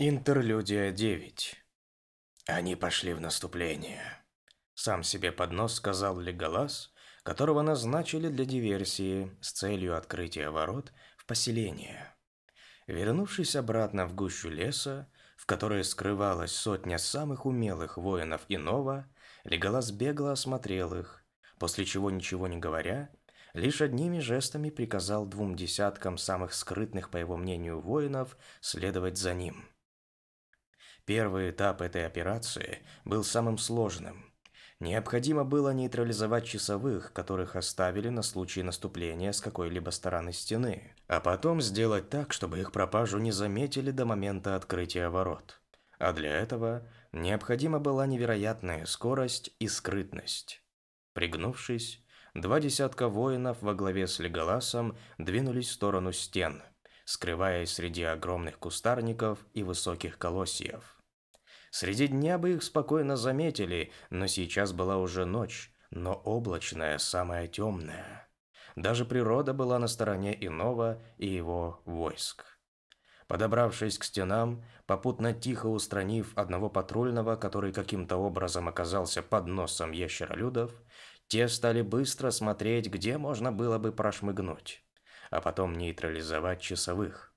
Интерлюдия 9. Они пошли в наступление. Сам себе под нос сказал Леголас, которого назначили для диверсии с целью открытия ворот в поселение. Вернувшись обратно в гущу леса, в которой скрывалась сотня самых умелых воинов иного, Леголас бегло осмотрел их, после чего, ничего не говоря, лишь одними жестами приказал двум десяткам самых скрытных, по его мнению, воинов следовать за ним – Первый этап этой операции был самым сложным. Необходимо было нейтрализовать часовых, которых оставили на случай наступления с какой-либо стороны стены, а потом сделать так, чтобы их пропажу не заметили до момента открытия ворот. А для этого необходима была невероятная скорость и скрытность. Пригнувшись, два десятка воинов во главе с Леголасом двинулись в сторону стен, скрываясь среди огромных кустарников и высоких колосьев. Среди дня бы их спокойно заметили, но сейчас была уже ночь, но облачная, самая темная. Даже природа была на стороне иного и его войск. Подобравшись к стенам, попутно тихо устранив одного патрульного, который каким-то образом оказался под носом ящеролюдов, те стали быстро смотреть, где можно было бы прошмыгнуть, а потом нейтрализовать часовых.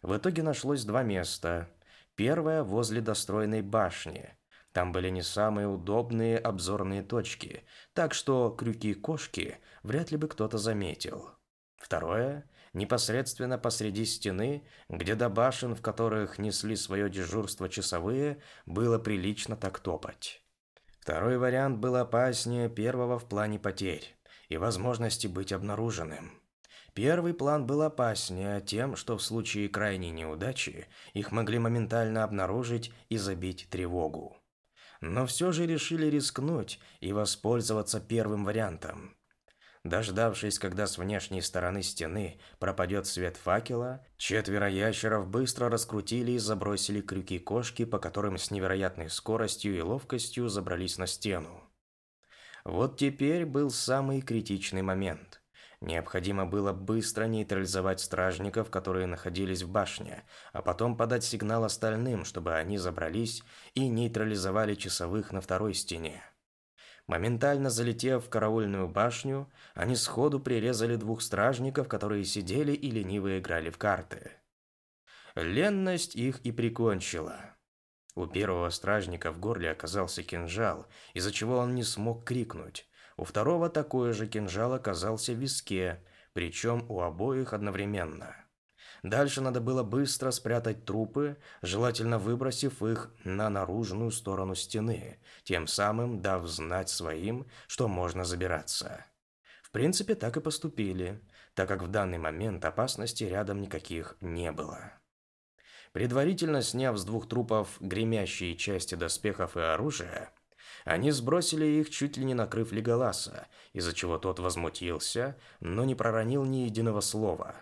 В итоге нашлось два места, Первая возле достроенной башни. Там были не самые удобные обзорные точки, так что крюки-кошки вряд ли бы кто-то заметил. Второе непосредственно посреди стены, где до башен, в которых несли свое дежурство часовые, было прилично так топать. Второй вариант был опаснее первого в плане потерь и возможности быть обнаруженным. Первый план был опаснее тем, что в случае крайней неудачи их могли моментально обнаружить и забить тревогу. Но все же решили рискнуть и воспользоваться первым вариантом. Дождавшись, когда с внешней стороны стены пропадет свет факела, четверо ящеров быстро раскрутили и забросили крюки кошки, по которым с невероятной скоростью и ловкостью забрались на стену. Вот теперь был самый критичный момент – Необходимо было быстро нейтрализовать стражников, которые находились в башне, а потом подать сигнал остальным, чтобы они забрались и нейтрализовали часовых на второй стене. Моментально залетев в караульную башню, они сходу прирезали двух стражников, которые сидели и лениво играли в карты. Ленность их и прикончила. У первого стражника в горле оказался кинжал, из-за чего он не смог крикнуть, у второго такой же кинжал оказался в виске, причем у обоих одновременно. Дальше надо было быстро спрятать трупы, желательно выбросив их на наружную сторону стены, тем самым дав знать своим, что можно забираться. В принципе, так и поступили, так как в данный момент опасности рядом никаких не было. Предварительно сняв с двух трупов гремящие части доспехов и оружия, они сбросили их, чуть ли не накрыв Леголаса, из-за чего тот возмутился, но не проронил ни единого слова.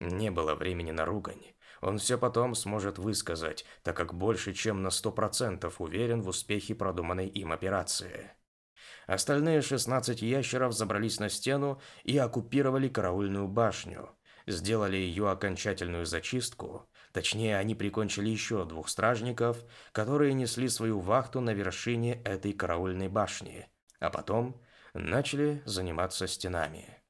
Не было времени на ругань. Он все потом сможет высказать, так как больше чем на сто процентов уверен в успехе продуманной им операции. Остальные 16 ящеров забрались на стену и оккупировали караульную башню, сделали ее окончательную зачистку, Точнее, они прикончили еще двух стражников, которые несли свою вахту на вершине этой караульной башни, а потом начали заниматься стенами.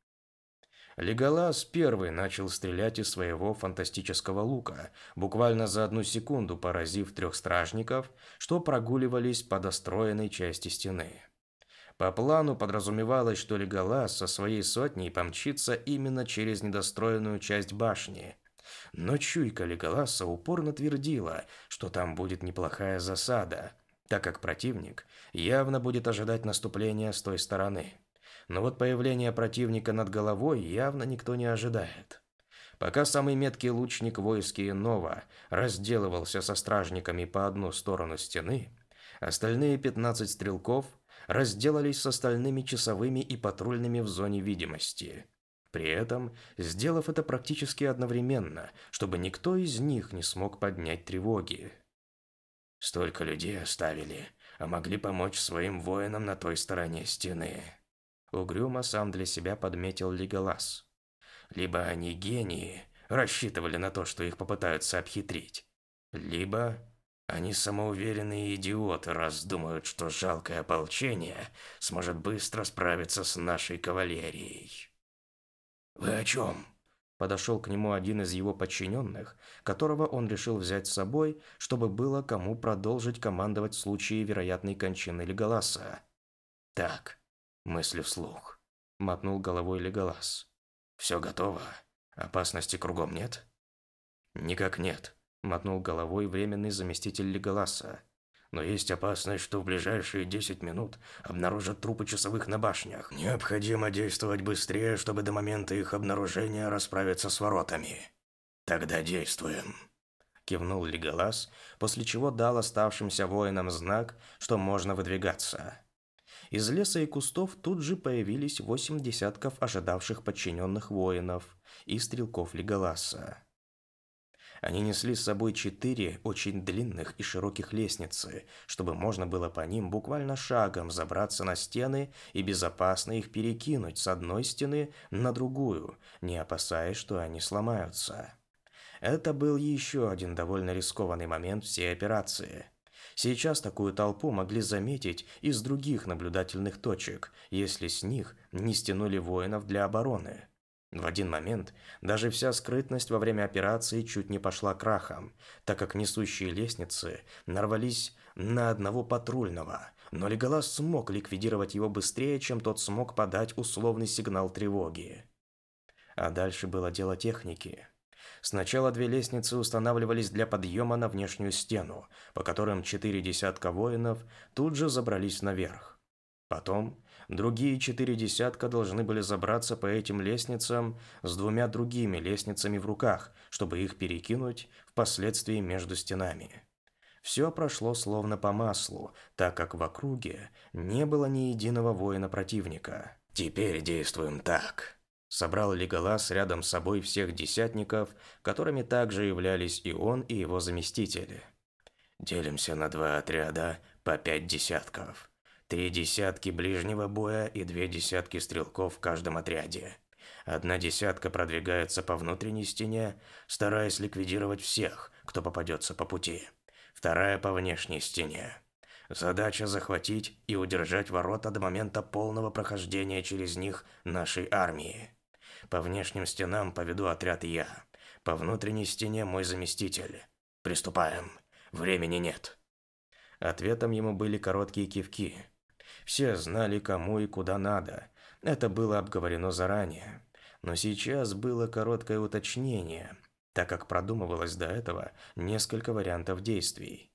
Леголас первый начал стрелять из своего фантастического лука, буквально за одну секунду поразив трех стражников, что прогуливались по достроенной части стены. По плану подразумевалось, что Леголас со своей сотней помчится именно через недостроенную часть башни – но чуйка Леголаса упорно твердила, что там будет неплохая засада, так как противник явно будет ожидать наступления с той стороны. Но вот появление противника над головой явно никто не ожидает. Пока самый меткий лучник войски Нова разделывался со стражниками по одну сторону стены, остальные 15 стрелков разделались с остальными часовыми и патрульными в зоне видимости – при этом сделав это практически одновременно, чтобы никто из них не смог поднять тревоги. Столько людей оставили, а могли помочь своим воинам на той стороне стены. Угрюмо сам для себя подметил Леголас. Либо они гении, рассчитывали на то, что их попытаются обхитрить. Либо они самоуверенные идиоты, раз думают, что жалкое ополчение сможет быстро справиться с нашей кавалерией. «Вы о чем?» Подошел к нему один из его подчиненных, которого он решил взять с собой, чтобы было кому продолжить командовать в случае вероятной кончины Леголаса. «Так, мысли вслух», — мотнул головой Леголас. «Все готово? Опасности кругом нет?» «Никак нет», — мотнул головой временный заместитель Леголаса. Но есть опасность, что в ближайшие 10 минут обнаружат трупы часовых на башнях. Необходимо действовать быстрее, чтобы до момента их обнаружения расправиться с воротами. Тогда действуем. Кивнул Леголас, после чего дал оставшимся воинам знак, что можно выдвигаться. Из леса и кустов тут же появились восемь десятков ожидавших подчиненных воинов и стрелков Леголаса. Они несли с собой четыре очень длинных и широких лестницы, чтобы можно было по ним буквально шагом забраться на стены и безопасно их перекинуть с одной стены на другую, не опасаясь, что они сломаются. Это был еще один довольно рискованный момент всей операции. Сейчас такую толпу могли заметить из других наблюдательных точек, если с них не стянули воинов для обороны. В один момент даже вся скрытность во время операции чуть не пошла крахом, так как несущие лестницы нарвались на одного патрульного, но Леголас смог ликвидировать его быстрее, чем тот смог подать условный сигнал тревоги. А дальше было дело техники. Сначала две лестницы устанавливались для подъема на внешнюю стену, по которым четыре десятка воинов тут же забрались наверх. Потом Другие четыре десятка должны были забраться по этим лестницам с двумя другими лестницами в руках, чтобы их перекинуть впоследствии между стенами. Все прошло словно по маслу, так как в округе не было ни единого воина противника. «Теперь действуем так», собрал Леголас рядом с собой всех десятников, которыми также являлись и он, и его заместители. Делимся на два отряда по пять десятков. Три десятки ближнего боя и две десятки стрелков в каждом отряде. Одна десятка продвигается по внутренней стене, стараясь ликвидировать всех, кто попадется по пути. Вторая по внешней стене. Задача захватить и удержать ворота до момента полного прохождения через них нашей армии. По внешним стенам поведу отряд я. По внутренней стене мой заместитель. Приступаем. Времени нет. Ответом ему были короткие кивки. Все знали, кому и куда надо. Это было обговорено заранее. Но сейчас было короткое уточнение, так как продумывалось до этого несколько вариантов действий.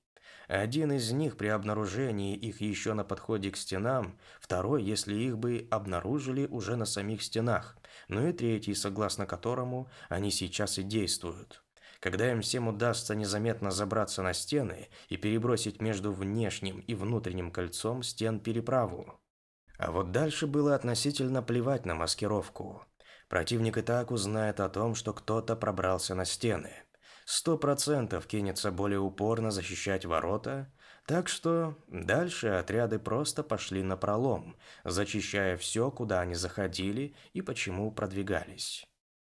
Один из них при обнаружении их еще на подходе к стенам, второй, если их бы обнаружили уже на самих стенах, ну и третий, согласно которому они сейчас и действуют. Когда им всем удастся незаметно забраться на стены и перебросить между внешним и внутренним кольцом стен переправу. А вот дальше было относительно плевать на маскировку. Противник и так узнает о том, что кто-то пробрался на стены. Сто процентов кинется более упорно защищать ворота, так что дальше отряды просто пошли на пролом, зачищая все, куда они заходили и почему продвигались.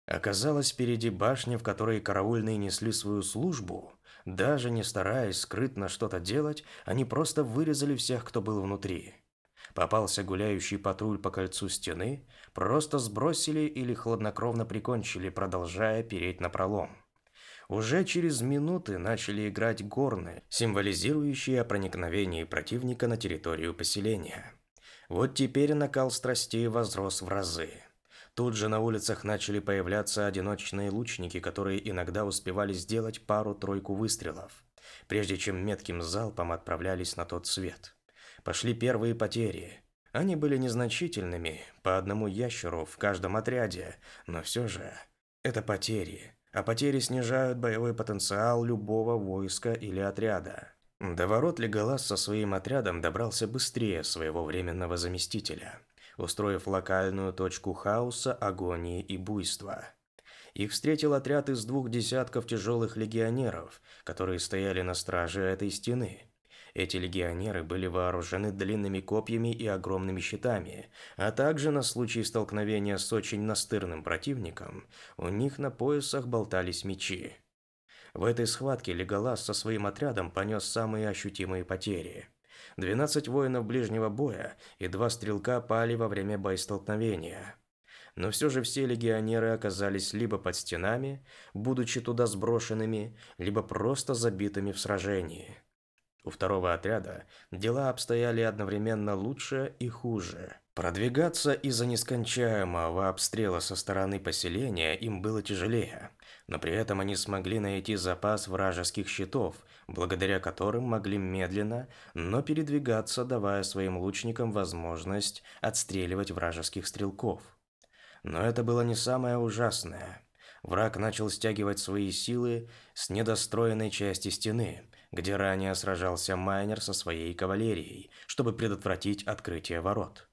Оказалось, впереди башня, в которой караульные несли свою службу. Даже не стараясь скрытно что-то делать, они просто вырезали всех, кто был внутри. Попался гуляющий патруль по кольцу стены, просто сбросили или хладнокровно прикончили, продолжая переть на пролом. Уже через минуты начали играть горны, символизирующие о проникновении противника на территорию поселения. Вот теперь накал страстей возрос в разы. Тут же на улицах начали появляться одиночные лучники, которые иногда успевали сделать пару-тройку выстрелов, прежде чем метким залпом отправлялись на тот свет. Пошли первые потери. Они были незначительными, по одному ящеру в каждом отряде, но все же это потери, а потери снижают боевой потенциал любого войска или отряда. До ворот Леголас со своим отрядом добрался быстрее своего временного заместителя – устроив локальную точку хаоса, агонии и буйства. Их встретил отряд из двух десятков тяжелых легионеров, которые стояли на страже этой стены. Эти легионеры были вооружены длинными копьями и огромными щитами, а также на случай столкновения с очень настырным противником, у них на поясах болтались мечи. В этой схватке Леголас со своим отрядом понес самые ощутимые потери. 12 воинов ближнего боя и два стрелка пали во время боестолкновения. Но все же все легионеры оказались либо под стенами, будучи туда сброшенными, либо просто забитыми в сражении. У второго отряда дела обстояли одновременно лучше и хуже. Продвигаться из-за нескончаемого обстрела со стороны поселения им было тяжелее, но при этом они смогли найти запас вражеских щитов, благодаря которым могли медленно, но передвигаться, давая своим лучникам возможность отстреливать вражеских стрелков. Но это было не самое ужасное. Враг начал стягивать свои силы с недостроенной части стены, где ранее сражался Майнер со своей кавалерией, чтобы предотвратить открытие ворот.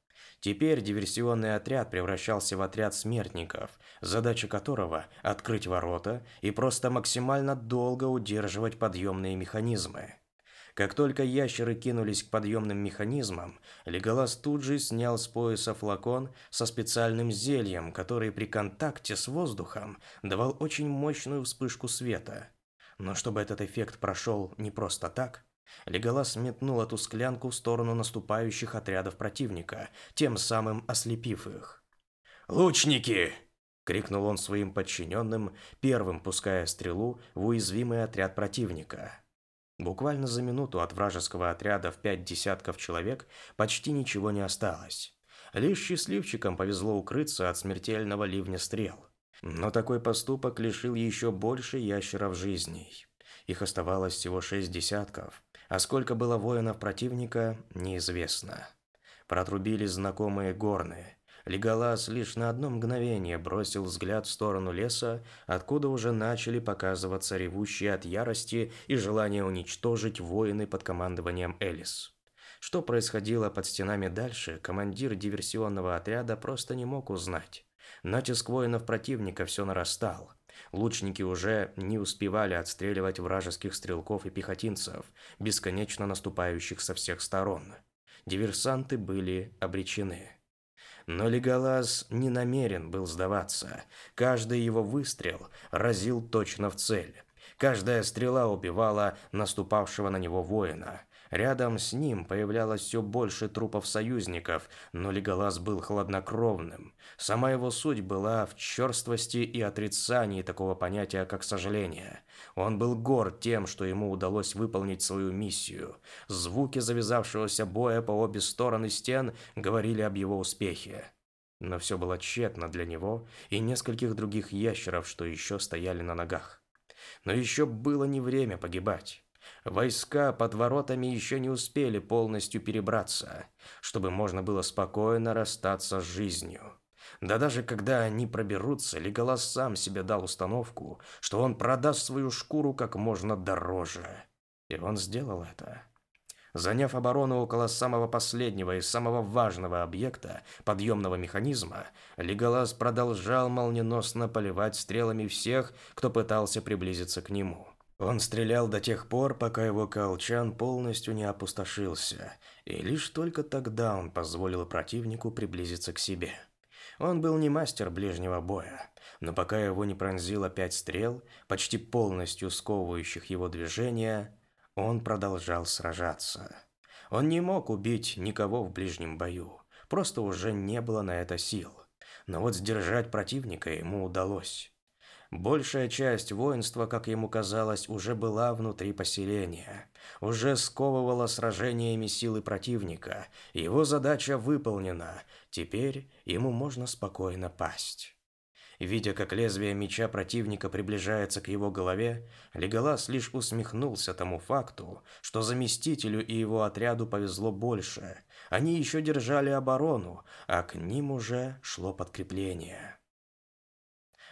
Теперь диверсионный отряд превращался в отряд смертников, задача которого – открыть ворота и просто максимально долго удерживать подъемные механизмы. Как только ящеры кинулись к подъемным механизмам, Леголас тут же снял с пояса флакон со специальным зельем, который при контакте с воздухом давал очень мощную вспышку света. Но чтобы этот эффект прошел не просто так, Леголас метнул эту склянку в сторону наступающих отрядов противника, тем самым ослепив их. «Лучники!» — крикнул он своим подчиненным, первым пуская стрелу в уязвимый отряд противника. Буквально за минуту от вражеского отряда в пять десятков человек почти ничего не осталось. Лишь счастливчикам повезло укрыться от смертельного ливня стрел. Но такой поступок лишил еще больше ящеров жизней. Их оставалось всего шесть десятков, а сколько было воинов противника, неизвестно. Протрубили знакомые горны, Леголас лишь на одно мгновение бросил взгляд в сторону леса, откуда уже начали показываться ревущие от ярости и желания уничтожить воины под командованием Элис. Что происходило под стенами дальше, командир диверсионного отряда просто не мог узнать. Натиск воинов противника все нарастал. Лучники уже не успевали отстреливать вражеских стрелков и пехотинцев, бесконечно наступающих со всех сторон. Диверсанты были обречены. Но Леголас не намерен был сдаваться. Каждый его выстрел разил точно в цель. Каждая стрела убивала наступавшего на него воина. Рядом с ним появлялось все больше трупов союзников, но Леголас был хладнокровным. Сама его суть была в черствости и отрицании такого понятия, как сожаление. Он был горд тем, что ему удалось выполнить свою миссию. Звуки завязавшегося боя по обе стороны стен говорили об его успехе. Но все было тщетно для него и нескольких других ящеров, что еще стояли на ногах. Но еще было не время погибать. Войска под воротами еще не успели полностью перебраться, чтобы можно было спокойно расстаться с жизнью. Да даже когда они проберутся, Леголас сам себе дал установку, что он продаст свою шкуру как можно дороже. И он сделал это. Заняв оборону около самого последнего и самого важного объекта подъемного механизма, Леголас продолжал молниеносно поливать стрелами всех, кто пытался приблизиться к нему. Он стрелял до тех пор, пока его колчан полностью не опустошился, и лишь только тогда он позволил противнику приблизиться к себе. Он был не мастер ближнего боя, но пока его не пронзило пять стрел, почти полностью сковывающих его движения, он продолжал сражаться. Он не мог убить никого в ближнем бою, просто уже не было на это сил. Но вот сдержать противника ему удалось. Большая часть воинства, как ему казалось, уже была внутри поселения. Уже сковывала сражениями силы противника. Его задача выполнена. Теперь ему можно спокойно пасть. Видя, как лезвие меча противника приближается к его голове, Леголас лишь усмехнулся тому факту, что заместителю и его отряду повезло больше. Они еще держали оборону, а к ним уже шло подкрепление.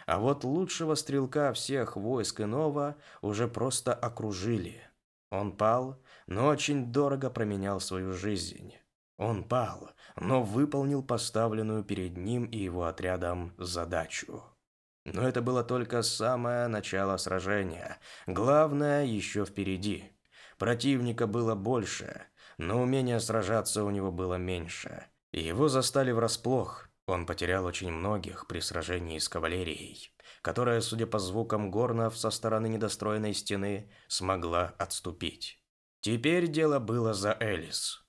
А вот лучшего стрелка всех войск иного уже просто окружили. Он пал, но очень дорого променял свою жизнь. Он пал, но выполнил поставленную перед ним и его отрядом задачу. Но это было только самое начало сражения. Главное еще впереди. Противника было больше, но умения сражаться у него было меньше. Его застали врасплох, Он потерял очень многих при сражении с кавалерией, которая, судя по звукам горнов со стороны недостроенной стены, смогла отступить. Теперь дело было за Элис.